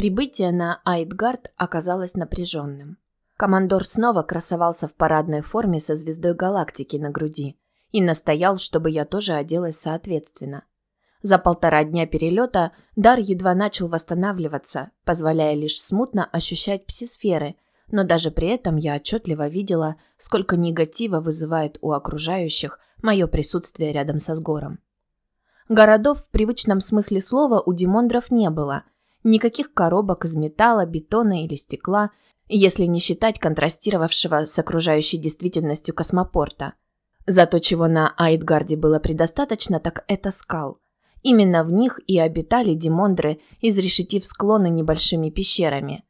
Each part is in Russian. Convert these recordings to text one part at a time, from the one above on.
Прибытие на Айтгард оказалось напряженным. Командор снова красовался в парадной форме со звездой галактики на груди и настоял, чтобы я тоже оделась соответственно. За полтора дня перелета дар едва начал восстанавливаться, позволяя лишь смутно ощущать псисферы, но даже при этом я отчетливо видела, сколько негатива вызывает у окружающих мое присутствие рядом со Сгором. Городов в привычном смысле слова у Димондров не было. Никаких коробок из металла, бетона или стекла, если не считать контрастировавшего с окружающей действительностью космопорта. Зато чего на Айтгарде было предостаточно, так это скал – Именно в них и обитали демондры, изрешетив склоны небольшими пещерами.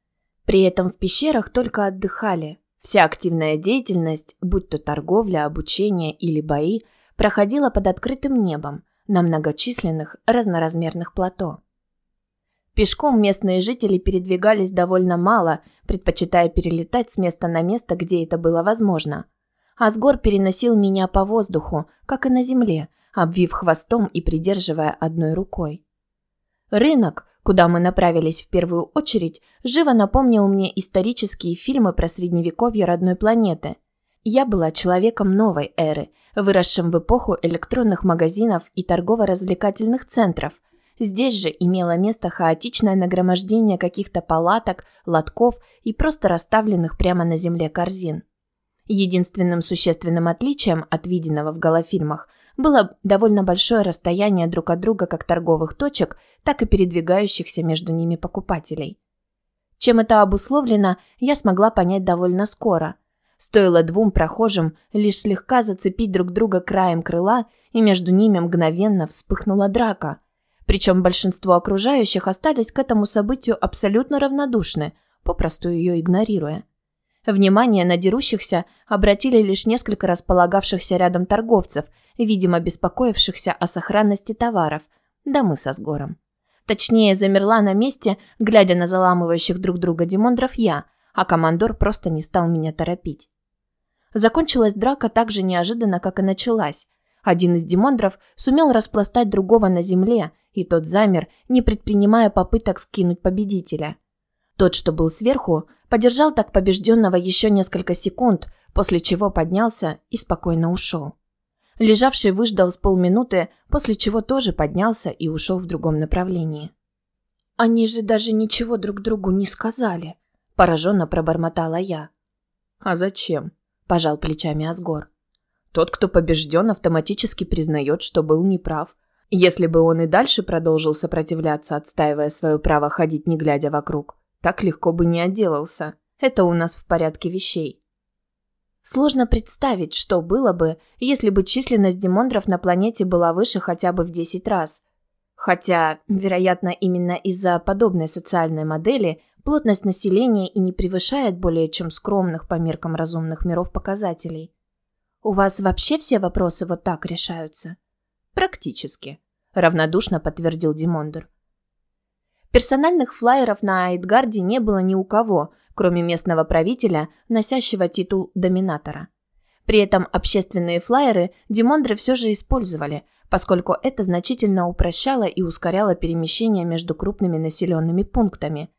При этом в пещерах только отдыхали. Вся активная деятельность, будь то торговля, обучение или бои, проходила под открытым небом на многочисленных разноразмерных плато. Пешком местные жители передвигались довольно мало, предпочитая перелетать с места на место, где это было возможно. Асгор переносил меня по воздуху, как и на земле – обвив хвостом и придерживая одной рукой. Рынок, куда мы направились в первую очередь, живо напомнил мне исторические фильмы про средневековье родной планеты. Я была человеком новой эры, выросшим в эпоху электронных магазинов и торгово-развлекательных центров. Здесь же имело место хаотичное нагромождение каких-то палаток, лотков и просто расставленных прямо на земле корзин. Единственным существенным отличием от виденного в голофильмах – было довольно большое расстояние друг от друга как торговых точек, так и передвигающихся между ними покупателей. Чем это обусловлено, я смогла понять довольно скоро. Стоило двум прохожим лишь слегка зацепить друг друга краем крыла, и между ними мгновенно вспыхнула драка. Причем большинство окружающих остались к этому событию абсолютно равнодушны, попросту ее игнорируя. Внимание на дерущихся обратили лишь несколько располагавшихся рядом торговцев, видимо, беспокоившихся о сохранности товаров, да мы со сгором. Точнее, замерла на месте, глядя на заламывающих друг друга демондров я, а командор просто не стал меня торопить. Закончилась драка так же неожиданно, как и началась. Один из демондров сумел распластать другого на земле, и тот замер, не предпринимая попыток скинуть победителя. Тот, что был сверху, Подержал так побежденного еще несколько секунд, после чего поднялся и спокойно ушел. Лежавший выждал с полминуты, после чего тоже поднялся и ушел в другом направлении. «Они же даже ничего друг другу не сказали», – пораженно пробормотала я. «А зачем?» – пожал плечами Асгор. «Тот, кто побежден, автоматически признает, что был неправ. Если бы он и дальше продолжил сопротивляться, отстаивая свое право ходить не глядя вокруг, так легко бы не отделался. Это у нас в порядке вещей. Сложно представить, что было бы, если бы численность демондров на планете была выше хотя бы в 10 раз. Хотя, вероятно, именно из-за подобной социальной модели плотность населения и не превышает более чем скромных по меркам разумных миров показателей. У вас вообще все вопросы вот так решаются? Практически, равнодушно подтвердил Димондер. Персональных флайеров на Айтгарде не было ни у кого, кроме местного правителя, носящего титул доминатора. При этом общественные флайеры Димондры все же использовали, поскольку это значительно упрощало и ускоряло перемещение между крупными населенными пунктами.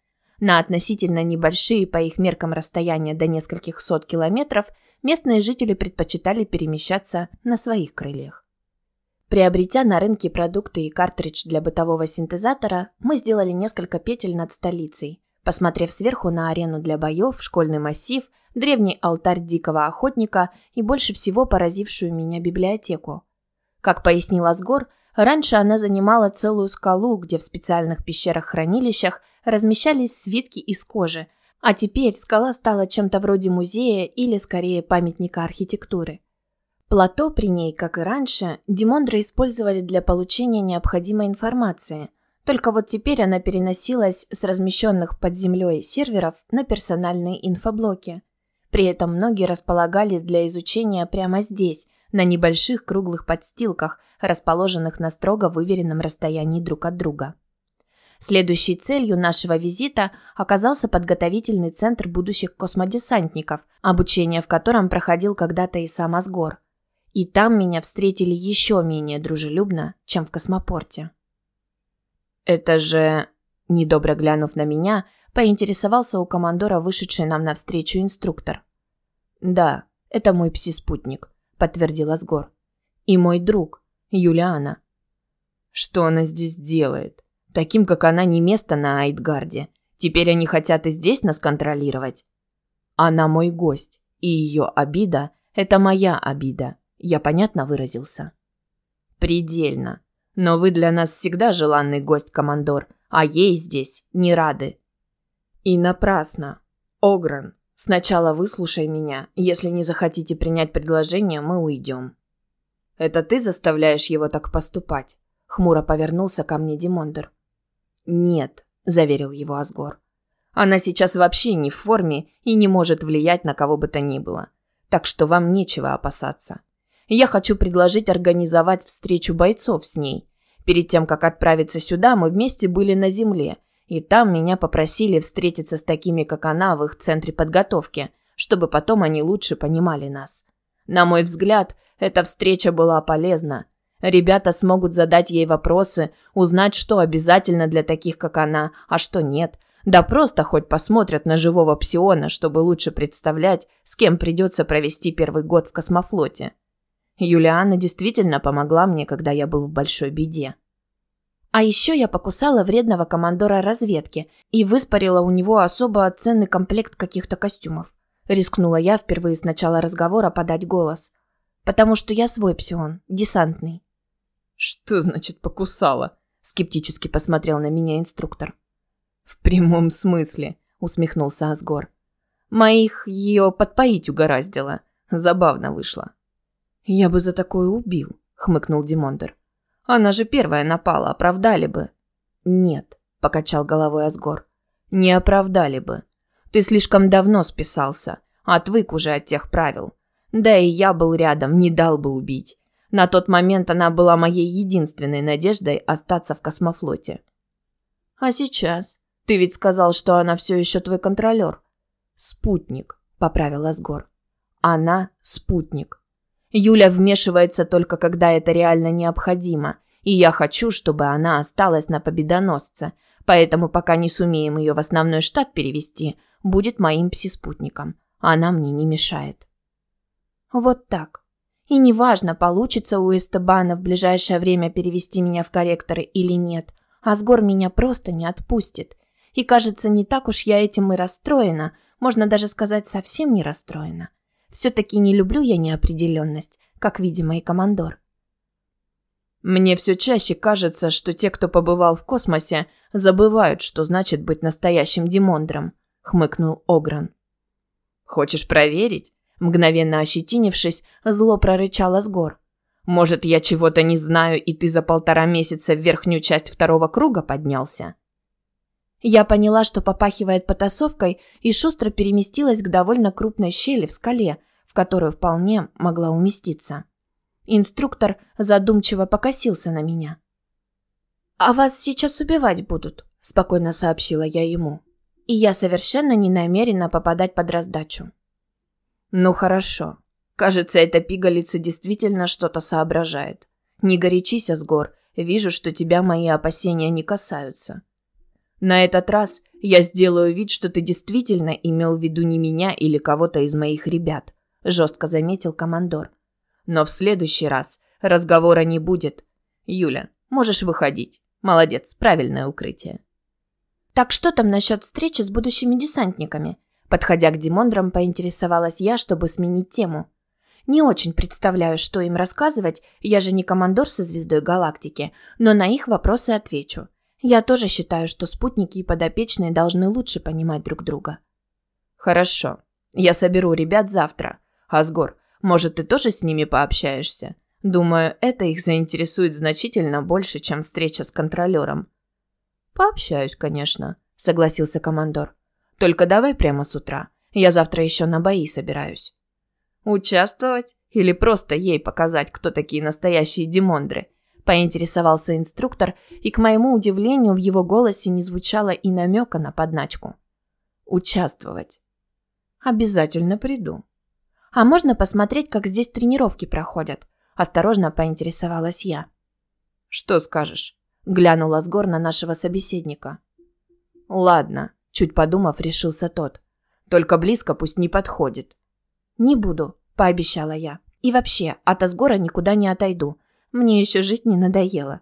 На относительно небольшие по их меркам расстояния до нескольких сот километров местные жители предпочитали перемещаться на своих крыльях. Приобретя на рынке продукты и картридж для бытового синтезатора, мы сделали несколько петель над столицей, посмотрев сверху на арену для боев, школьный массив, древний алтарь дикого охотника и больше всего поразившую меня библиотеку. Как пояснил Асгор, раньше она занимала целую скалу, где в специальных пещерах-хранилищах размещались свитки из кожи, а теперь скала стала чем-то вроде музея или, скорее, памятника архитектуры – Плато при ней, как и раньше, Димондра использовали для получения необходимой информации. Только вот теперь она переносилась с размещенных под землей серверов на персональные инфоблоки. При этом многие располагались для изучения прямо здесь, на небольших круглых подстилках, расположенных на строго выверенном расстоянии друг от друга. Следующей целью нашего визита оказался подготовительный центр будущих космодесантников, обучение в котором проходил когда-то и сам Асгор – и там меня встретили еще менее дружелюбно, чем в космопорте. «Это же...» Недобро глянув на меня, поинтересовался у командора вышедший нам навстречу инструктор. «Да, это мой пси-спутник», – подтвердил Асгор. «И мой друг, Юлиана». «Что она здесь делает? Таким, как она, не место на Айдгарде. Теперь они хотят и здесь нас контролировать». «Она мой гость, и ее обида – это моя обида. Я понятно выразился?» «Предельно. Но вы для нас всегда желанный гость, командор, а ей здесь не рады». «И напрасно. Огран, сначала выслушай меня. Если не захотите принять предложение, мы уйдем». «Это ты заставляешь его так поступать?» Хмуро повернулся ко мне Димондер. «Нет», – заверил его Асгор. «Она сейчас вообще не в форме и не может влиять на кого бы то ни было. Так что вам нечего опасаться. Я хочу предложить организовать встречу бойцов с ней. Перед тем, как отправиться сюда, мы вместе были на земле, и там меня попросили встретиться с такими, как она, в их центре подготовки, чтобы потом они лучше понимали нас. На мой взгляд, эта встреча была полезна. Ребята смогут задать ей вопросы, узнать, что обязательно для таких, как она, а что нет. Да просто хоть посмотрят на живого псиона, чтобы лучше представлять, с кем придется провести первый год в космофлоте. Юлиана действительно помогла мне, когда я был в большой беде. А еще я покусала вредного командора разведки и выспарила у него особо ценный комплект каких-то костюмов. Рискнула я впервые с начала разговора подать голос. Потому что я свой псион, десантный. «Что значит покусала?» – скептически посмотрел на меня инструктор. «В прямом смысле», – усмехнулся Асгор. «Моих ее подпоить угораздило. Забавно вышло». «Я бы за такое убил», — хмыкнул Димондер. «Она же первая напала, оправдали бы». «Нет», — покачал головой Асгор. «Не оправдали бы. Ты слишком давно списался, отвык уже от тех правил. Да и я был рядом, не дал бы убить. На тот момент она была моей единственной надеждой остаться в космофлоте». «А сейчас? Ты ведь сказал, что она все еще твой контролер». «Спутник», — поправил Асгор. «Она — спутник. Юля вмешивается только когда это реально необходимо, и я хочу, чтобы она осталась на победоносце, поэтому пока не сумеем ее в основной штат перевести, будет моим пси-спутником. Она мне не мешает. Вот так. И неважно, получится у Эстебана в ближайшее время перевести меня в корректоры или нет, Асгор меня просто не отпустит. И кажется, не так уж я этим и расстроена, можно даже сказать, совсем не расстроена. Все-таки не люблю я неопределенность, как, видимо, и командор. Мне все чаще кажется, что те, кто побывал в космосе, забывают, что значит быть настоящим Димондром, хмыкнул Огран. Хочешь проверить? Мгновенно ощетинившись, зло прорычало с гор. Может, я чего-то не знаю, и ты за полтора месяца в верхнюю часть второго круга поднялся? Я поняла, что попахивает потасовкой, и шустро переместилась к довольно крупной щели в скале, в которую вполне могла уместиться. Инструктор задумчиво покосился на меня. «А вас сейчас убивать будут», – спокойно сообщила я ему. «И я совершенно не намерена попадать под раздачу». «Ну хорошо. Кажется, эта пигалица действительно что-то соображает. Не горячись, Асгор. Вижу, что тебя мои опасения не касаются. На этот раз я сделаю вид, что ты действительно имел в виду не меня или кого-то из моих ребят, жестко заметил командор. Но в следующий раз разговора не будет. Юля, можешь выходить. Молодец, правильное укрытие. Так что там насчет встречи с будущими десантниками? Подходя к Димондрам, поинтересовалась я, чтобы сменить тему. Не очень представляю, что им рассказывать, я же не командор со звездой галактики, но на их вопросы отвечу. Я тоже считаю, что спутники и подопечные должны лучше понимать друг друга. Хорошо. Я соберу ребят завтра. Асгор, может, ты тоже с ними пообщаешься? Думаю, это их заинтересует значительно больше, чем встреча с контролером. Пообщаюсь, конечно, согласился командор. Только давай прямо с утра. Я завтра еще на бои собираюсь. Участвовать? Или просто ей показать, кто такие настоящие демондры? Поинтересовался инструктор, и к моему удивлению в его голосе не звучало и намека на подначку. Участвовать. Обязательно приду. А можно посмотреть, как здесь тренировки проходят? Осторожно поинтересовалась я. Что скажешь? Глянула с гор на нашего собеседника. Ладно, чуть подумав, решился тот. Только близко пусть не подходит. Не буду, пообещала я. И вообще, от Асгора никуда не отойду. Мне еще жить не надоело.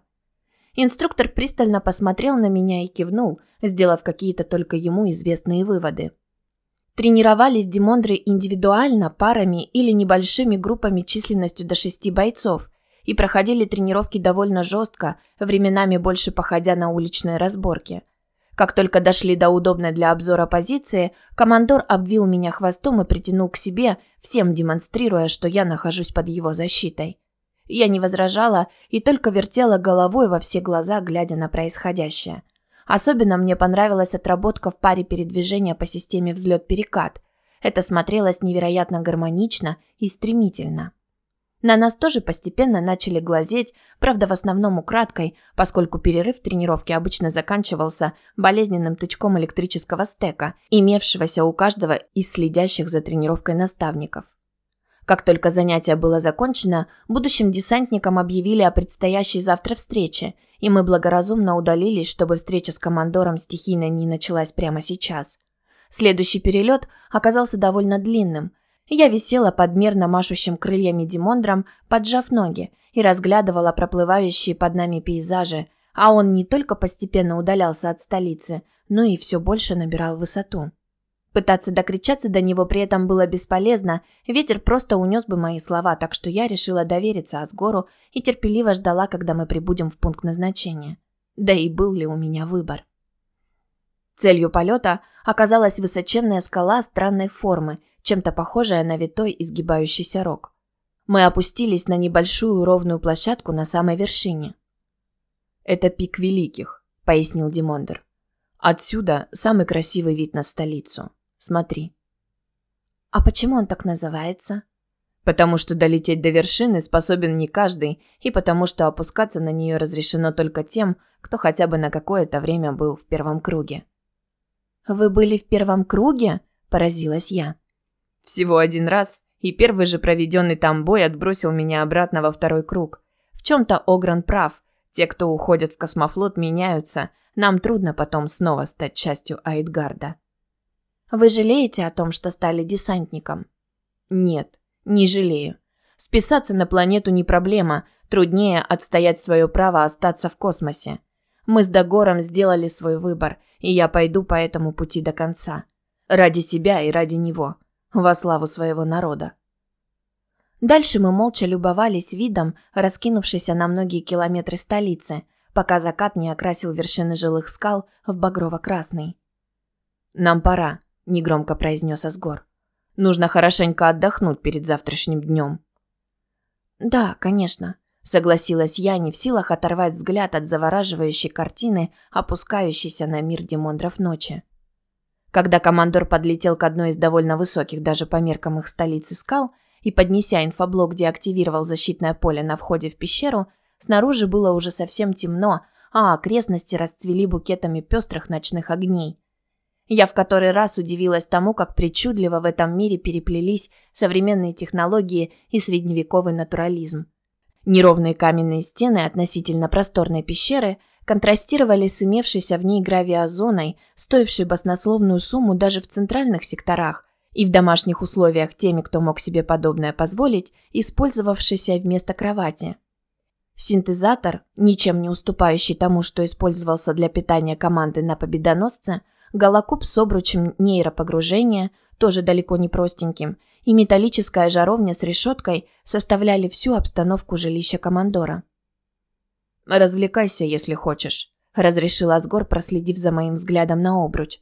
Инструктор пристально посмотрел на меня и кивнул, сделав какие-то только ему известные выводы. Тренировались Димондры индивидуально, парами или небольшими группами численностью до шести бойцов и проходили тренировки довольно жестко, временами больше походя на уличные разборки. Как только дошли до удобной для обзора позиции, командор обвил меня хвостом и притянул к себе, всем демонстрируя, что я нахожусь под его защитой. Я не возражала и только вертела головой во все глаза, глядя на происходящее. Особенно мне понравилась отработка в паре передвижения по системе взлет-перекат. Это смотрелось невероятно гармонично и стремительно. На нас тоже постепенно начали глазеть, правда, в основном украдкой, поскольку перерыв в тренировке обычно заканчивался болезненным тычком электрического стека, имевшегося у каждого из следящих за тренировкой наставников. Как только занятие было закончено, будущим десантникам объявили о предстоящей завтра встрече, и мы благоразумно удалились, чтобы встреча с командором стихийно не началась прямо сейчас. Следующий перелет оказался довольно длинным – я висела под мерно машущим крыльями Димондром, поджав ноги, и разглядывала проплывающие под нами пейзажи, а он не только постепенно удалялся от столицы, но и все больше набирал высоту. Пытаться докричаться до него при этом было бесполезно, ветер просто унес бы мои слова, так что я решила довериться Асгору и терпеливо ждала, когда мы прибудем в пункт назначения. Да и был ли у меня выбор? Целью полета оказалась высоченная скала странной формы, чем-то похожая на витой изгибающийся рог. Мы опустились на небольшую ровную площадку на самой вершине. «Это пик Великих», — пояснил Димондер. «Отсюда самый красивый вид на столицу. Смотри». «А почему он так называется?» «Потому что долететь до вершины способен не каждый, и потому что опускаться на нее разрешено только тем, кто хотя бы на какое-то время был в первом круге». «Вы были в первом круге?» – поразилась я. Всего один раз, и первый же проведенный там бой отбросил меня обратно во второй круг. В чем-то Огран прав. Те, кто уходят в космофлот, меняются. Нам трудно потом снова стать частью Айдгарда. Вы жалеете о том, что стали десантником? Нет, не жалею. Списаться на планету не проблема, труднее отстоять свое право остаться в космосе. Мы с Дагором сделали свой выбор, и я пойду по этому пути до конца. Ради себя и ради него во славу своего народа. Дальше мы молча любовались видом, раскинувшейся на многие километры столицы, пока закат не окрасил вершины жилых скал в багрово-красный. «Нам пора», – негромко произнес Асгор. «Нужно хорошенько отдохнуть перед завтрашним днем». «Да, конечно», – согласилась я, не в силах оторвать взгляд от завораживающей картины, опускающейся на мир Димондров ночи. Когда командор подлетел к одной из довольно высоких даже по меркам их столицы скал и, поднеся инфоблок, деактивировал защитное поле на входе в пещеру, снаружи было уже совсем темно, а окрестности расцвели букетами пестрых ночных огней. Я в который раз удивилась тому, как причудливо в этом мире переплелись современные технологии и средневековый натурализм. Неровные каменные стены относительно просторной пещеры – контрастировали с имевшейся в ней гравиозоной, стоившей баснословную сумму даже в центральных секторах, и в домашних условиях теми, кто мог себе подобное позволить, использовавшейся вместо кровати. Синтезатор, ничем не уступающий тому, что использовался для питания команды на победоносце, голокуб с обручем нейропогружения, тоже далеко не простеньким, и металлическая жаровня с решеткой составляли всю обстановку жилища командора. «Развлекайся, если хочешь», – разрешил Асгор, проследив за моим взглядом на обруч.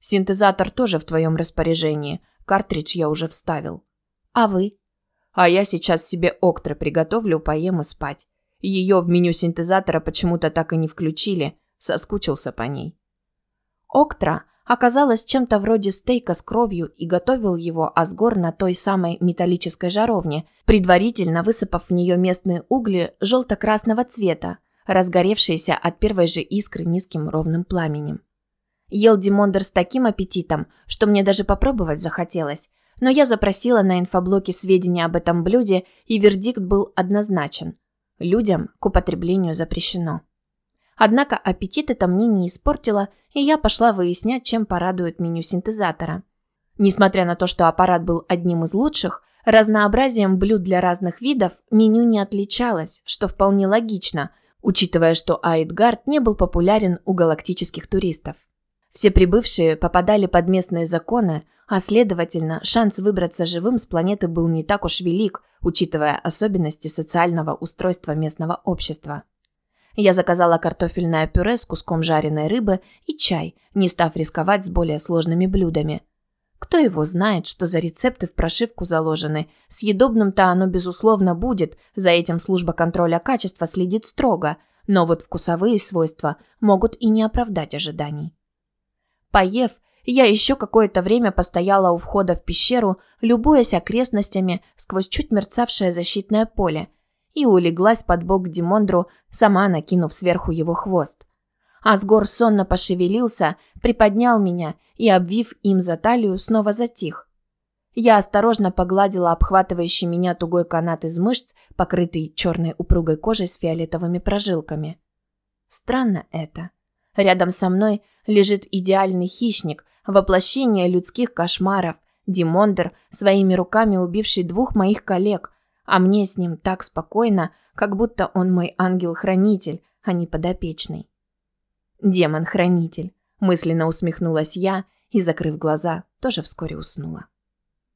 «Синтезатор тоже в твоем распоряжении. Картридж я уже вставил». «А вы?» «А я сейчас себе октры приготовлю, поем и спать. Ее в меню синтезатора почему-то так и не включили. Соскучился по ней». Октра оказалась чем-то вроде стейка с кровью и готовил его Асгор на той самой металлической жаровне, предварительно высыпав в нее местные угли желто-красного цвета, разгоревшиеся от первой же искры низким ровным пламенем. Ел Димондер с таким аппетитом, что мне даже попробовать захотелось, но я запросила на инфоблоке сведения об этом блюде, и вердикт был однозначен. Людям к употреблению запрещено. Однако аппетит это мне не испортило, и я пошла выяснять, чем порадует меню синтезатора. Несмотря на то, что аппарат был одним из лучших, разнообразием блюд для разных видов меню не отличалось, что вполне логично, учитывая, что Айдгард не был популярен у галактических туристов. Все прибывшие попадали под местные законы, а следовательно, шанс выбраться живым с планеты был не так уж велик, учитывая особенности социального устройства местного общества. Я заказала картофельное пюре с куском жареной рыбы и чай, не став рисковать с более сложными блюдами. Кто его знает, что за рецепты в прошивку заложены. Съедобным-то оно, безусловно, будет, за этим служба контроля качества следит строго, но вот вкусовые свойства могут и не оправдать ожиданий. Поев, я еще какое-то время постояла у входа в пещеру, любуясь окрестностями сквозь чуть мерцавшее защитное поле – и улеглась под бок Димондру, сама накинув сверху его хвост. Асгор сонно пошевелился, приподнял меня и, обвив им за талию, снова затих. Я осторожно погладила обхватывающий меня тугой канат из мышц, покрытый черной упругой кожей с фиолетовыми прожилками. Странно это. Рядом со мной лежит идеальный хищник, воплощение людских кошмаров, Димондер, своими руками убивший двух моих коллег, а мне с ним так спокойно, как будто он мой ангел-хранитель, а не подопечный. Демон-хранитель, мысленно усмехнулась я и, закрыв глаза, тоже вскоре уснула.